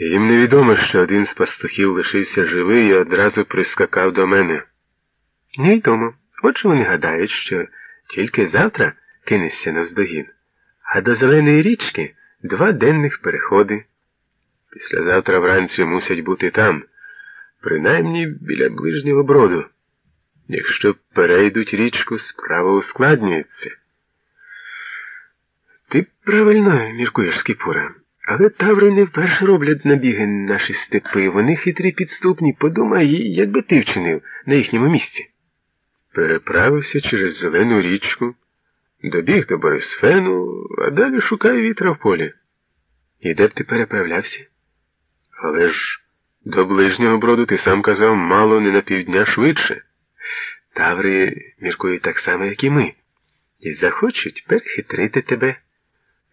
Їм невідомо, що один з пастухів лишився живий і одразу прискакав до мене. Невідомо. Отже вони гадають, що тільки завтра кинешся навздогін, а до зеленої річки два денних переходи. Післязавтра вранці мусять бути там, принаймні біля ближнього броду. Якщо перейдуть річку, справа ускладнюється. Ти правильно міркуєш, Скіпура. Але таври не вперше роблять набіги наші степи. Вони хитрі підступні. Подумай, якби ти вчинив на їхньому місці. Переправився через зелену річку, добіг до Борисфену, а далі шукає вітра в полі. І де б ти переправлявся? Але ж до ближнього броду ти сам казав мало не на півдня швидше. Таври міркують так само, як і ми, і захочуть перехитрити тебе.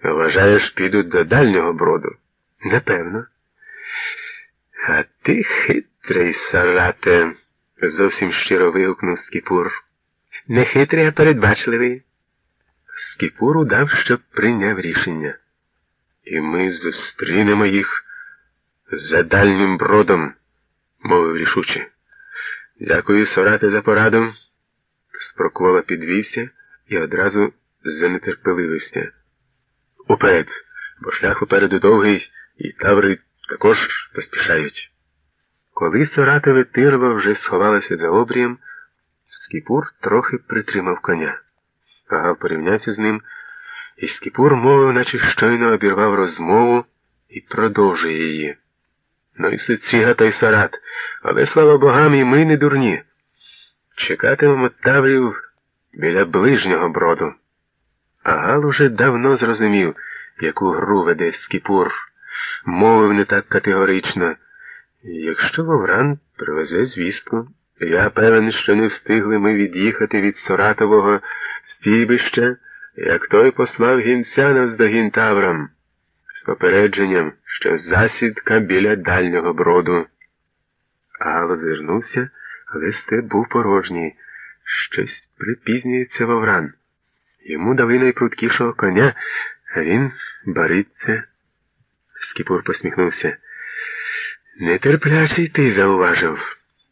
Вважаєш, підуть до дальнього броду? Напевно. А ти хитрий, Сарате, зовсім щиро вигукнув Скіпур. Не хитрий, а передбачливий. Скіпур удав, що прийняв рішення. І ми зустрінемо їх за дальнім бродом, мовив рішуче. Дякую, Сорате, за пораду. Спроквола підвівся і одразу занетерпеливився. Уперед, бо шлях упереду довгий, і таври також поспішають. Коли Соратове тирва вже сховалася за обрієм, Скіпур трохи притримав коня. Агав порівнявся з ним, і Скіпур мовив, наче щойно обірвав розмову і продовжує її. Ну і Сиціга та й Сарат, але слава богам, і ми не дурні. Чекатимемо таврів біля ближнього броду. Агал уже давно зрозумів, яку гру веде Скіпур, мовив не так категорично. Якщо Вовран привезе звістку, я певен, що не встигли ми від'їхати від Соратового стійбища, як той послав гінця навздогін таврам, з попередженням, що засідка біля дальнього броду. Агал озирнувся, але степ був порожній. Щось припізнюється Вовран. Йому дали найпрудкішого коня, а він бариться. Скіпур посміхнувся. Нетерплячий ти зауважив.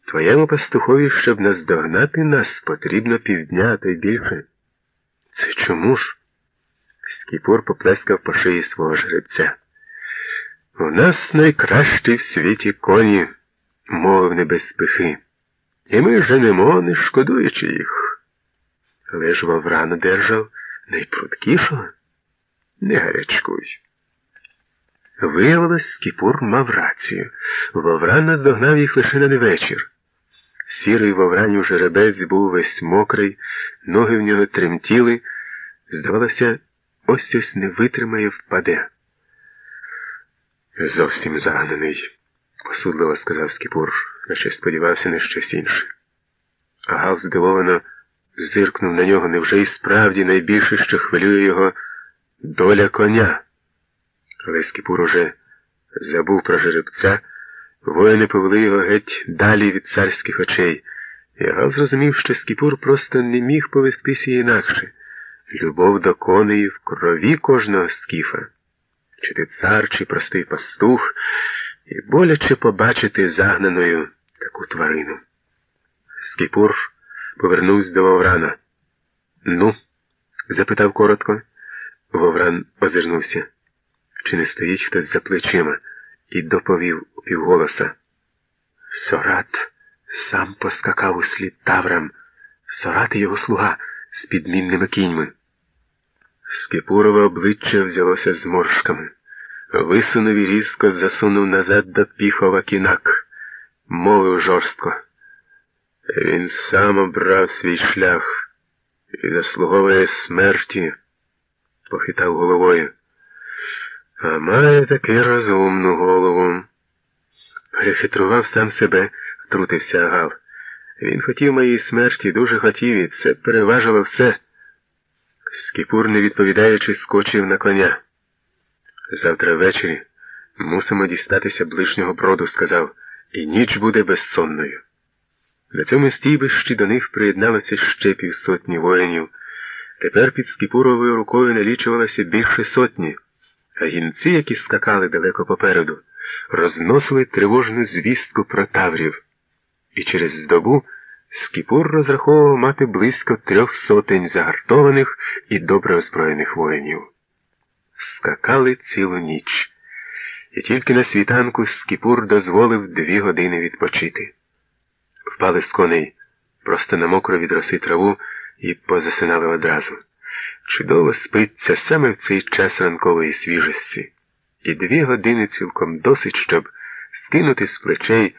Твоєму пастухові, щоб наздогнати нас, потрібно півдня, та й більше. Це чому ж? Скіпур поплескав по шиї свого жребця. У нас найкращі в світі коні, мовив не без спихи. І ми женемо, не шкодуючи їх. Але ж Вовран одержав найпрудкішого? Не гарячкуй. Виявилось, Скіпур мав рацію. Вовран наздогнав їх лише на вечір. Сірий вовранів жеребець був весь мокрий, ноги в нього тремтіли. Здавалося, ось ось не витримає, впаде. Зовсім загнаний, посудливо сказав Скіпур, наче сподівався на щось інше. А Гал здивовано зиркнув на нього невже і справді найбільше, що хвилює його доля коня. Але Скіпур уже забув про жеребця, воїни повели його геть далі від царських очей. І Гал зрозумів, що Скіпур просто не міг повестися інакше. Любов до коней в крові кожного скіфа. Чи ти цар, чи простий пастух, і боляче побачити загнаною таку тварину. Скіпур повернувся до Воврана. Ну? запитав коротко. Вовран озирнувся. Чи не стоїть хтось за плечима, і доповів упівголоса. Сорат сам поскакав у слід таврам. Сорат і його слуга з підмінними кіньми. Скипурове обличчя взялося зморшками. Висунув і різко засунув назад до піхова кінак, мовив жорстко. Він сам обрав свій шлях і заслуговує смерті, похитав головою. А має таки розумну голову. Перехитрував сам себе, втрутився Агал. Він хотів моєї смерті, дуже хотів, і це переважило все. Скіпур, не відповідаючи, скочив на коня. Завтра ввечері мусимо дістатися ближнього броду, сказав, і ніч буде безсонною. На цьому стійбищі до них приєдналося ще півсотні воїнів. Тепер під Скіпуровою рукою налічувалося більше сотні, а гінці, які скакали далеко попереду, розносили тривожну звістку про таврів, і через добу Скіпур розраховував мати близько трьох сотень загартованих і добре озброєних воїнів. Скакали цілу ніч, і тільки на світанку Скіпур дозволив дві години відпочити. Впали з коней просто на мокро від роси траву і позасинали одразу. Чудово спиться саме в цей час ранкової свіжості, і дві години цілком досить, щоб скинути з плечей